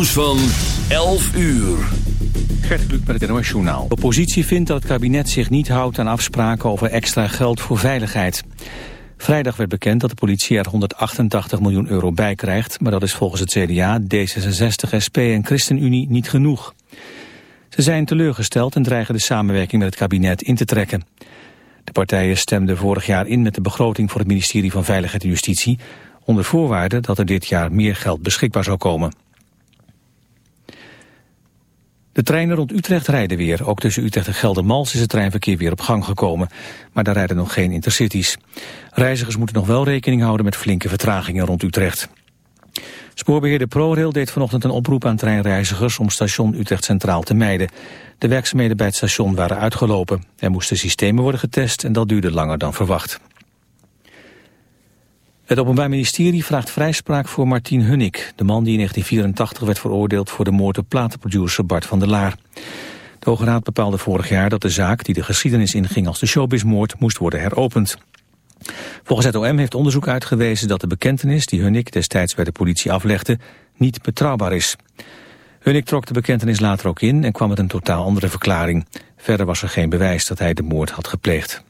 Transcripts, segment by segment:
nieuws van 11 uur. Gert Kluk met het NOS Journaal. De oppositie vindt dat het kabinet zich niet houdt aan afspraken over extra geld voor veiligheid. Vrijdag werd bekend dat de politie er 188 miljoen euro bij krijgt... maar dat is volgens het CDA, D66, SP en ChristenUnie niet genoeg. Ze zijn teleurgesteld en dreigen de samenwerking met het kabinet in te trekken. De partijen stemden vorig jaar in met de begroting voor het ministerie van Veiligheid en Justitie... onder voorwaarde dat er dit jaar meer geld beschikbaar zou komen. De treinen rond Utrecht rijden weer. Ook tussen Utrecht en Geldermals is het treinverkeer weer op gang gekomen. Maar daar rijden nog geen intercities. Reizigers moeten nog wel rekening houden met flinke vertragingen rond Utrecht. Spoorbeheerder ProRail deed vanochtend een oproep aan treinreizigers om station Utrecht Centraal te mijden. De werkzaamheden bij het station waren uitgelopen. Er moesten systemen worden getest en dat duurde langer dan verwacht. Het Openbaar Ministerie vraagt vrijspraak voor Martin Hunnik, de man die in 1984 werd veroordeeld voor de moord op platenproducer Bart van der Laar. De Hoge Raad bepaalde vorig jaar dat de zaak, die de geschiedenis inging als de showbizmoord, moest worden heropend. Volgens het OM heeft onderzoek uitgewezen dat de bekentenis die Hunnik destijds bij de politie aflegde niet betrouwbaar is. Hunnik trok de bekentenis later ook in en kwam met een totaal andere verklaring. Verder was er geen bewijs dat hij de moord had gepleegd.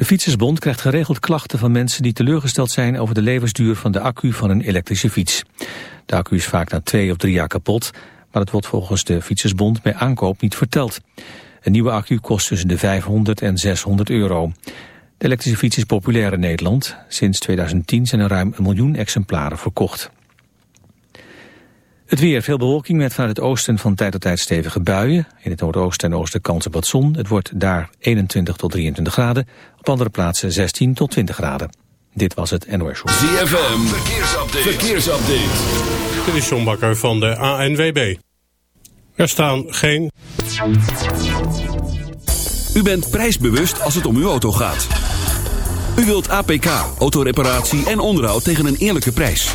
De Fietsersbond krijgt geregeld klachten van mensen die teleurgesteld zijn over de levensduur van de accu van een elektrische fiets. De accu is vaak na twee of drie jaar kapot, maar het wordt volgens de Fietsersbond bij aankoop niet verteld. Een nieuwe accu kost tussen de 500 en 600 euro. De elektrische fiets is populair in Nederland. Sinds 2010 zijn er ruim een miljoen exemplaren verkocht. Het weer, veel bewolking met vanuit het oosten van tijd tot tijd stevige buien. In het noordoosten en oosten kans op wat zon. Het wordt daar 21 tot 23 graden. Op andere plaatsen 16 tot 20 graden. Dit was het NOS Show. ZFM, verkeersupdate. verkeersupdate. Dit is John Bakker van de ANWB. Er staan geen... U bent prijsbewust als het om uw auto gaat. U wilt APK, autoreparatie en onderhoud tegen een eerlijke prijs.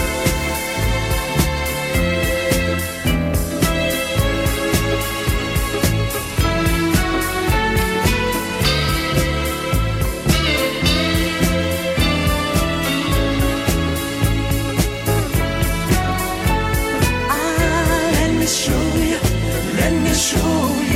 Show.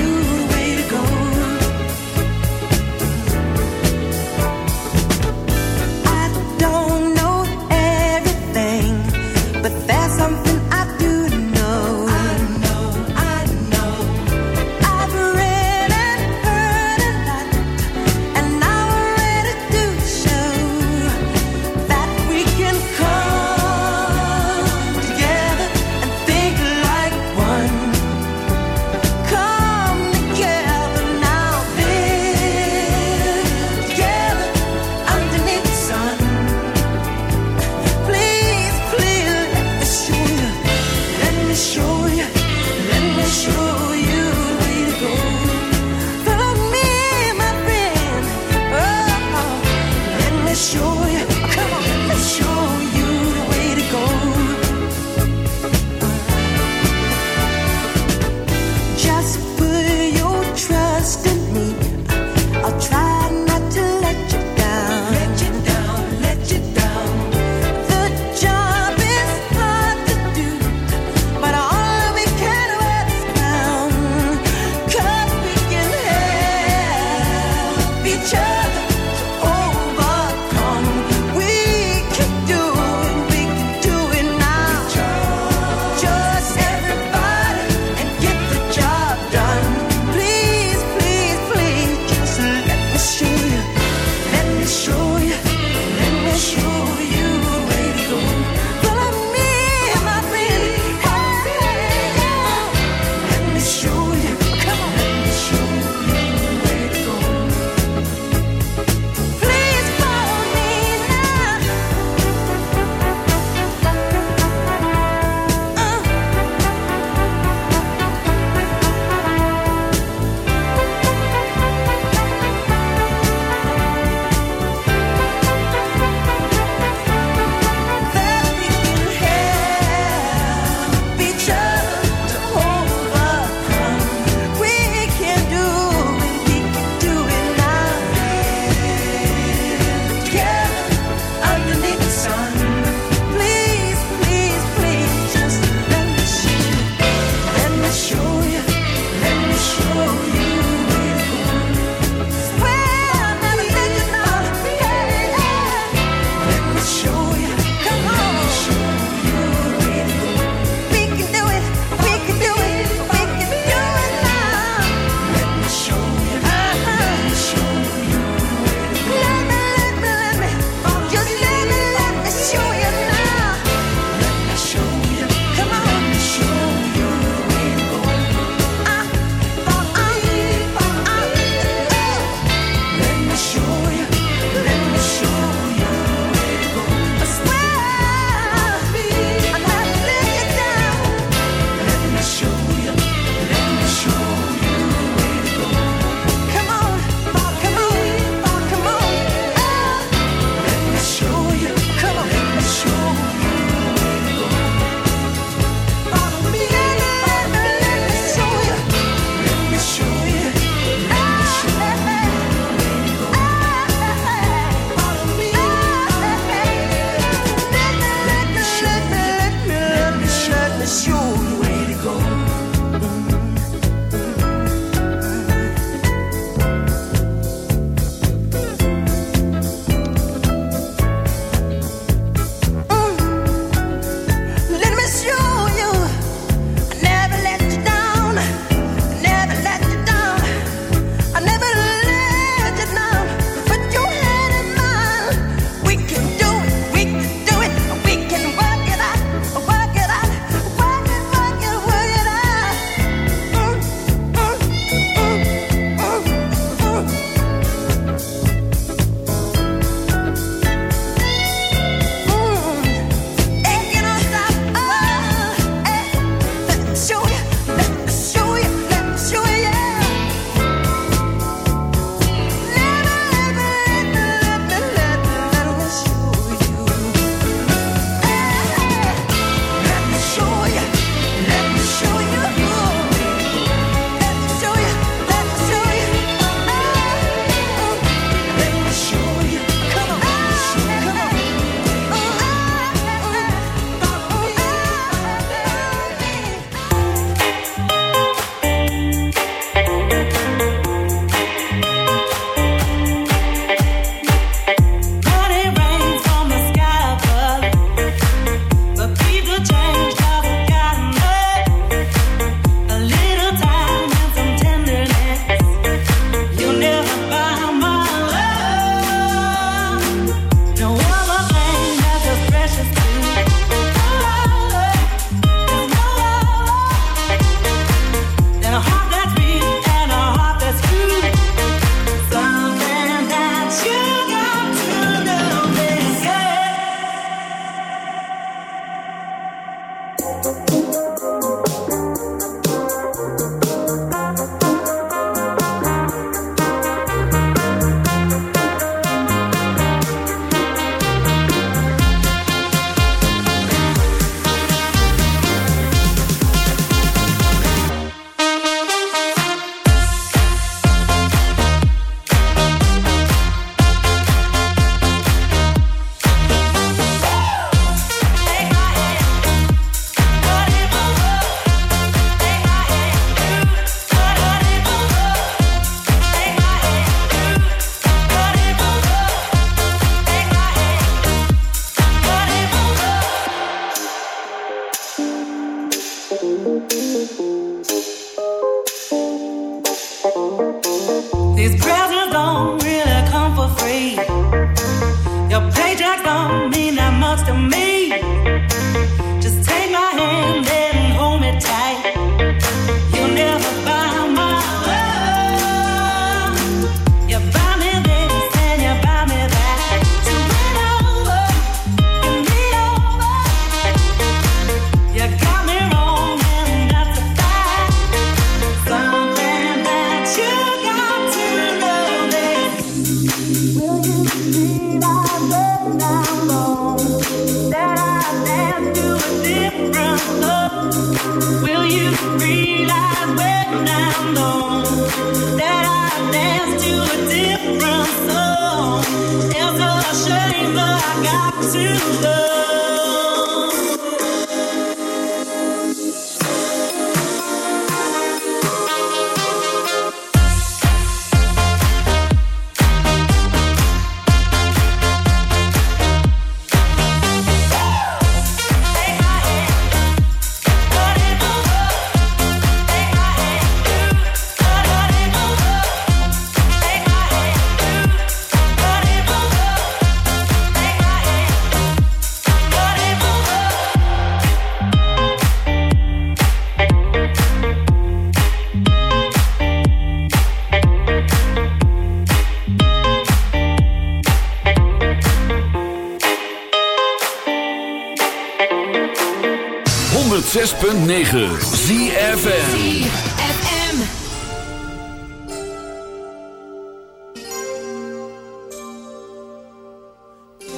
106.9 ZFM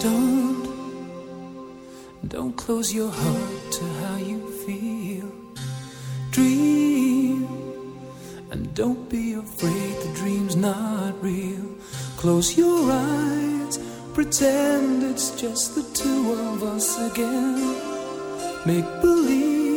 Don't, don't close your heart to how you feel. Dream, and don't be afraid the dream's not real. Close your eyes, pretend it's just the two of us again. Make believe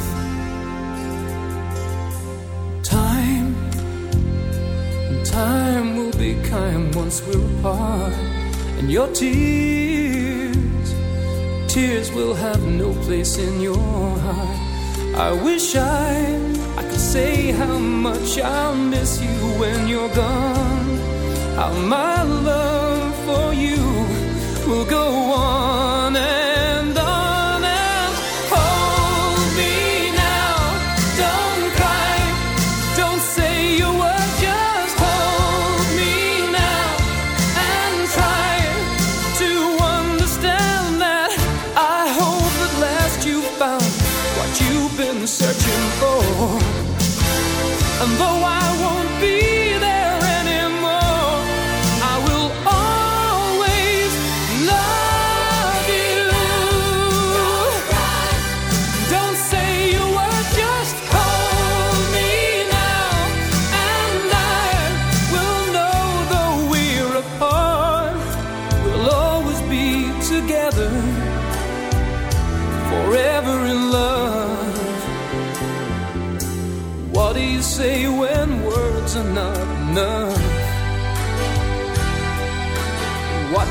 Time will be kind once we're apart. And your tears, tears will have no place in your heart. I wish I, I could say how much I'll miss you when you're gone. How my love for you will go on And though I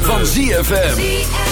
Van ZFM.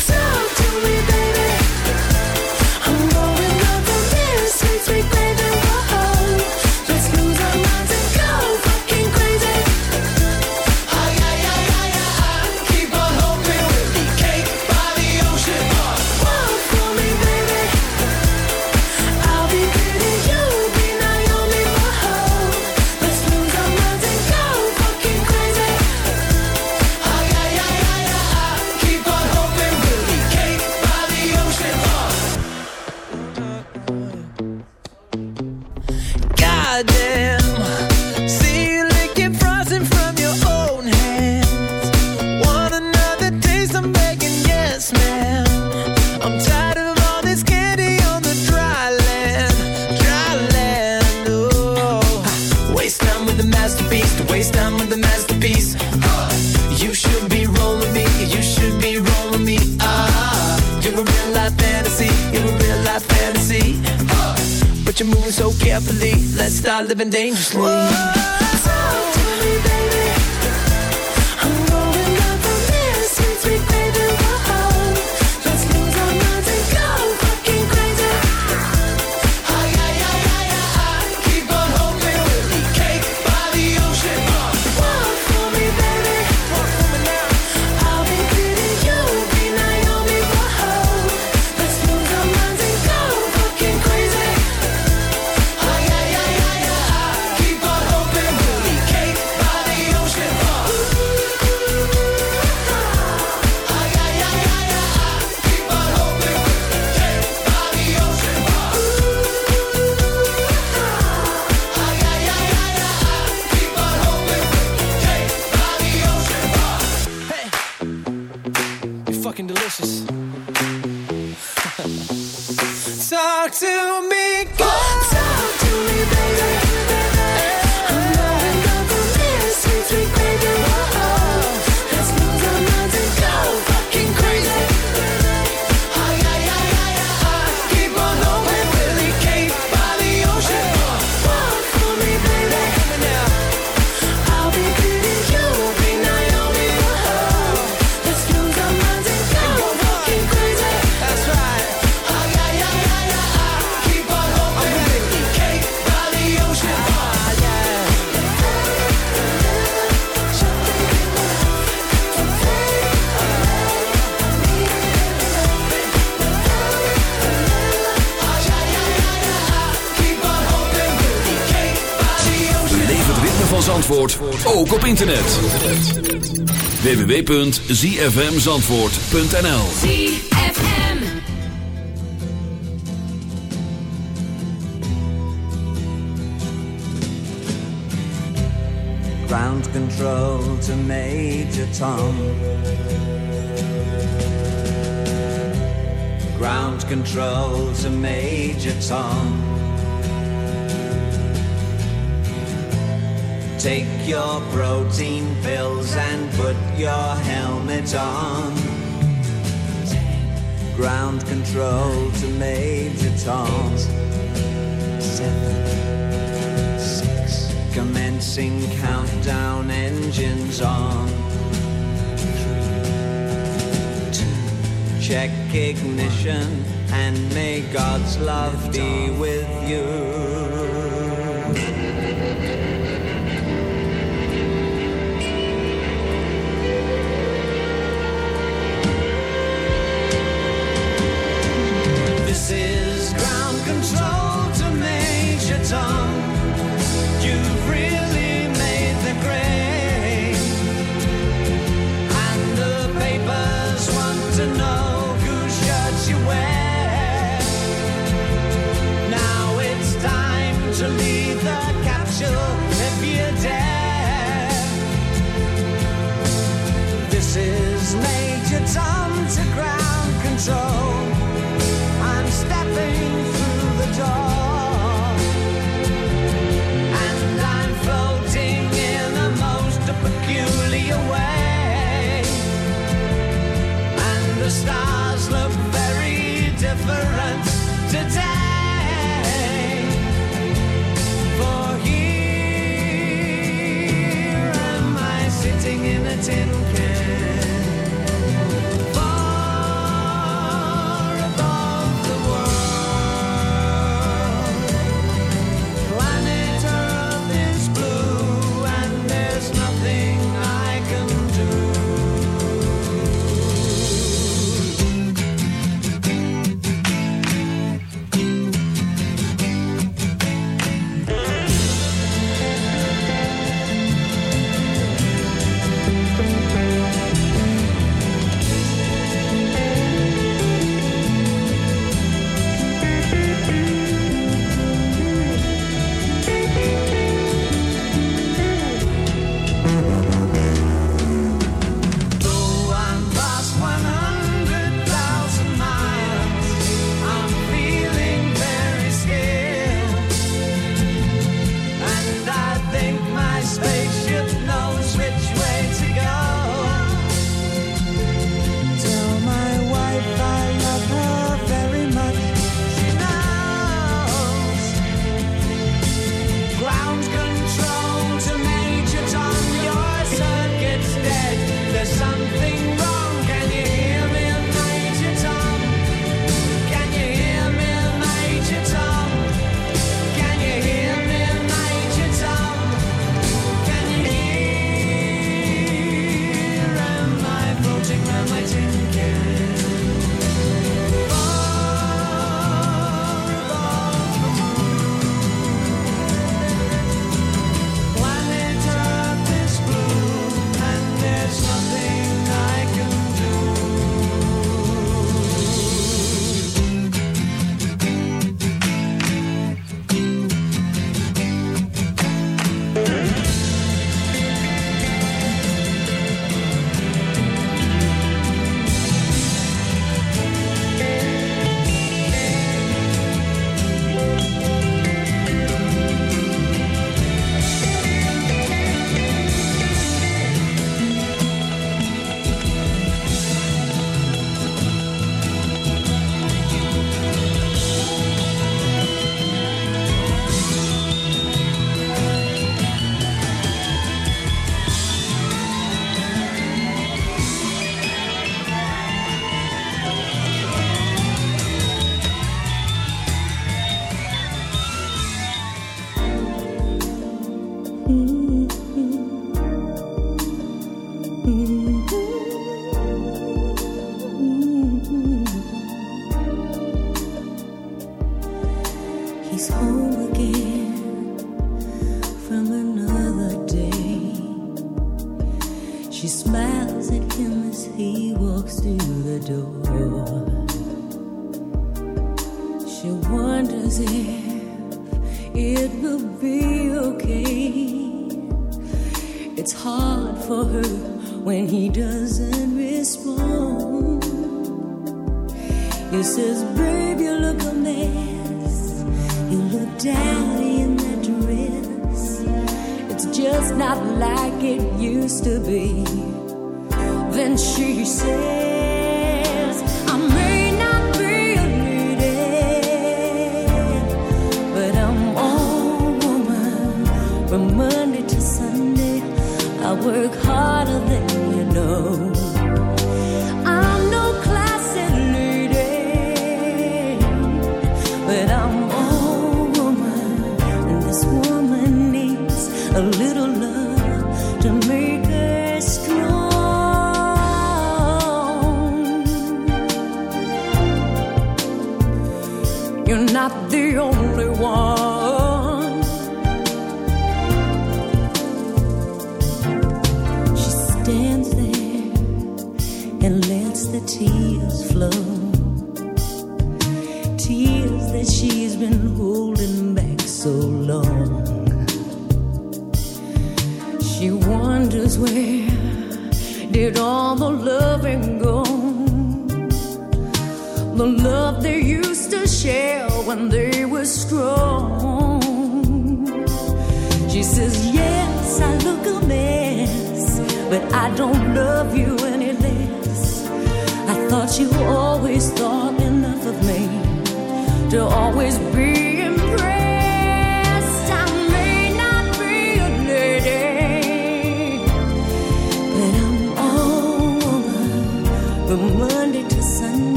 internet. www.zfmzandvoort.nl ZFM Ground control to Major Tom. Ground control to Major Tom. Take your protein pills and put your helmet on. Ground control to Major Tom. Seven, six. Commencing countdown engines on. Three, two. Check ignition and may God's love be with you.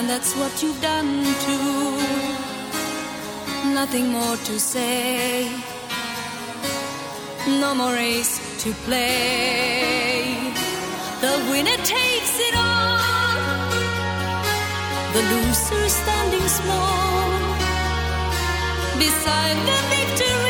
and that's what you've done too. Nothing more to say, no more race to play. The winner takes it all, the loser standing small beside the victory.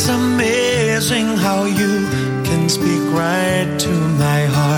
It's amazing how you can speak right to my heart.